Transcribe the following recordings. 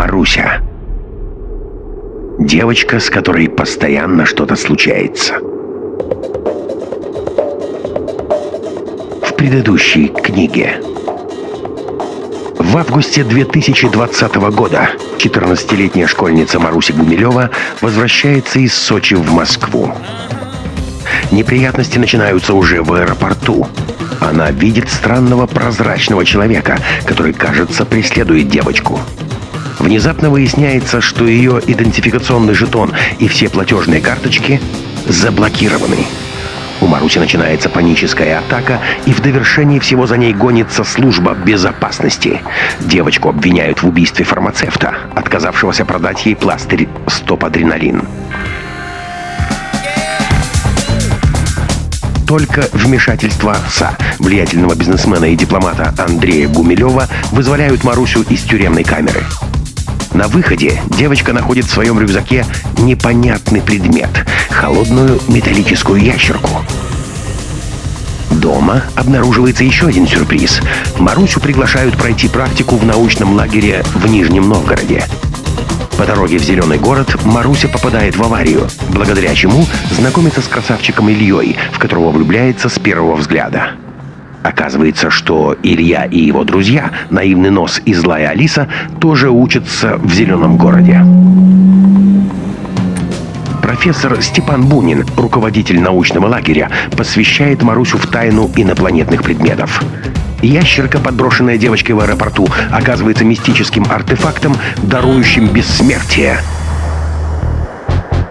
Маруся. Девочка, с которой постоянно что-то случается. В предыдущей книге. В августе 2020 года 14-летняя школьница Маруся Гумилева возвращается из Сочи в Москву. Неприятности начинаются уже в аэропорту. Она видит странного прозрачного человека, который, кажется, преследует девочку. Внезапно выясняется, что ее идентификационный жетон и все платежные карточки заблокированы. У Маруси начинается паническая атака, и в довершении всего за ней гонится служба безопасности. Девочку обвиняют в убийстве фармацевта, отказавшегося продать ей пластырь стоп-адреналин. Только вмешательство отца, влиятельного бизнесмена и дипломата Андрея Гумилева, вызволяют Марусю из тюремной камеры. На выходе девочка находит в своем рюкзаке непонятный предмет – холодную металлическую ящерку. Дома обнаруживается еще один сюрприз. Марусю приглашают пройти практику в научном лагере в Нижнем Новгороде. По дороге в Зеленый город Маруся попадает в аварию, благодаря чему знакомится с красавчиком Ильей, в которого влюбляется с первого взгляда. Оказывается, что Илья и его друзья, наивный нос и злая Алиса, тоже учатся в Зеленом городе. Профессор Степан Бунин, руководитель научного лагеря, посвящает Марусю в тайну инопланетных предметов. Ящерка, подброшенная девочкой в аэропорту, оказывается мистическим артефактом, дарующим бессмертие –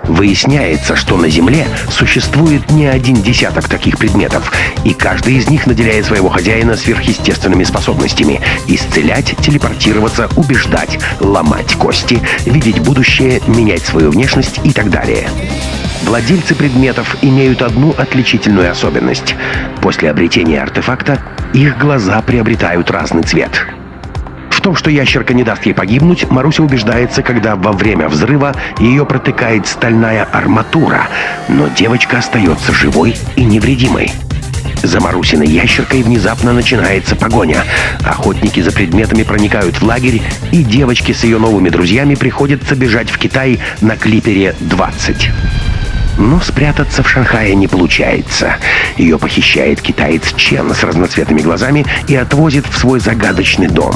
Выясняется, что на Земле существует не один десяток таких предметов, и каждый из них наделяет своего хозяина сверхъестественными способностями – исцелять, телепортироваться, убеждать, ломать кости, видеть будущее, менять свою внешность и так далее. Владельцы предметов имеют одну отличительную особенность. После обретения артефакта их глаза приобретают разный цвет – том, что ящерка не даст ей погибнуть, Маруся убеждается, когда во время взрыва ее протыкает стальная арматура, но девочка остается живой и невредимой. За Марусиной ящеркой внезапно начинается погоня. Охотники за предметами проникают в лагерь, и девочке с ее новыми друзьями приходится бежать в Китай на клипере 20. Но спрятаться в Шанхае не получается. Ее похищает китаец Чен с разноцветными глазами и отвозит в свой загадочный дом.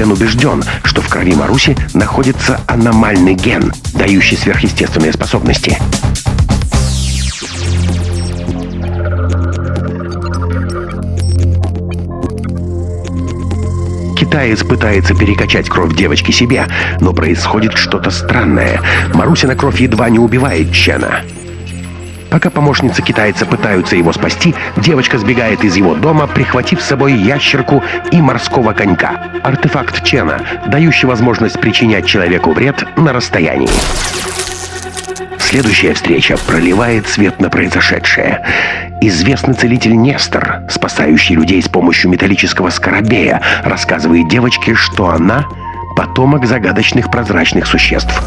Чен убежден, что в крови Маруси находится аномальный ген, дающий сверхъестественные способности. Китаец пытается перекачать кровь девочки себе, но происходит что-то странное. Марусина кровь едва не убивает Чена. Пока помощницы китайца пытаются его спасти, девочка сбегает из его дома, прихватив с собой ящерку и морского конька. Артефакт Чена, дающий возможность причинять человеку вред на расстоянии. Следующая встреча проливает свет на произошедшее. Известный целитель Нестор, спасающий людей с помощью металлического скоробея, рассказывает девочке, что она — потомок загадочных прозрачных существ.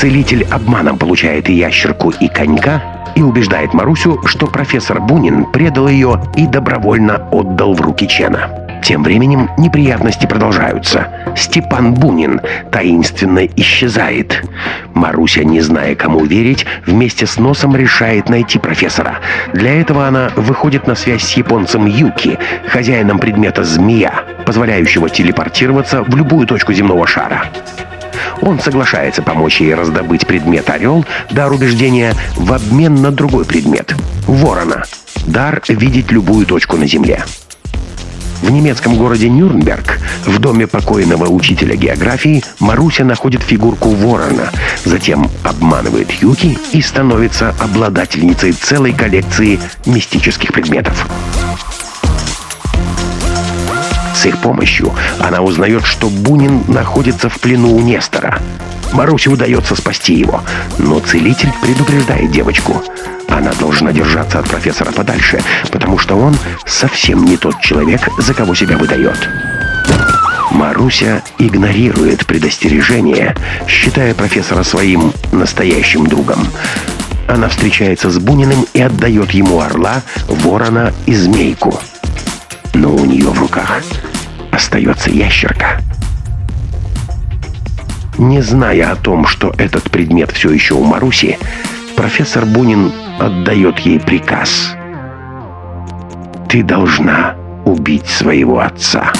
Целитель обманом получает и ящерку, и конька, и убеждает Марусю, что профессор Бунин предал ее и добровольно отдал в руки Чена. Тем временем неприятности продолжаются. Степан Бунин таинственно исчезает. Маруся, не зная, кому верить, вместе с Носом решает найти профессора. Для этого она выходит на связь с японцем Юки, хозяином предмета «Змея», позволяющего телепортироваться в любую точку земного шара. Он соглашается помочь ей раздобыть предмет «Орел», дар убеждения, в обмен на другой предмет – «Ворона». Дар видеть любую точку на Земле. В немецком городе Нюрнберг, в доме покойного учителя географии, Маруся находит фигурку ворона, затем обманывает Юки и становится обладательницей целой коллекции мистических предметов. С их помощью она узнает, что Бунин находится в плену у Нестора. Марусе удается спасти его, но целитель предупреждает девочку. Она должна держаться от профессора подальше, потому что он совсем не тот человек, за кого себя выдает. Маруся игнорирует предостережение, считая профессора своим настоящим другом. Она встречается с Буниным и отдает ему орла, ворона и змейку но у нее в руках остается ящерка. Не зная о том, что этот предмет все еще у Маруси, профессор Бунин отдает ей приказ. «Ты должна убить своего отца».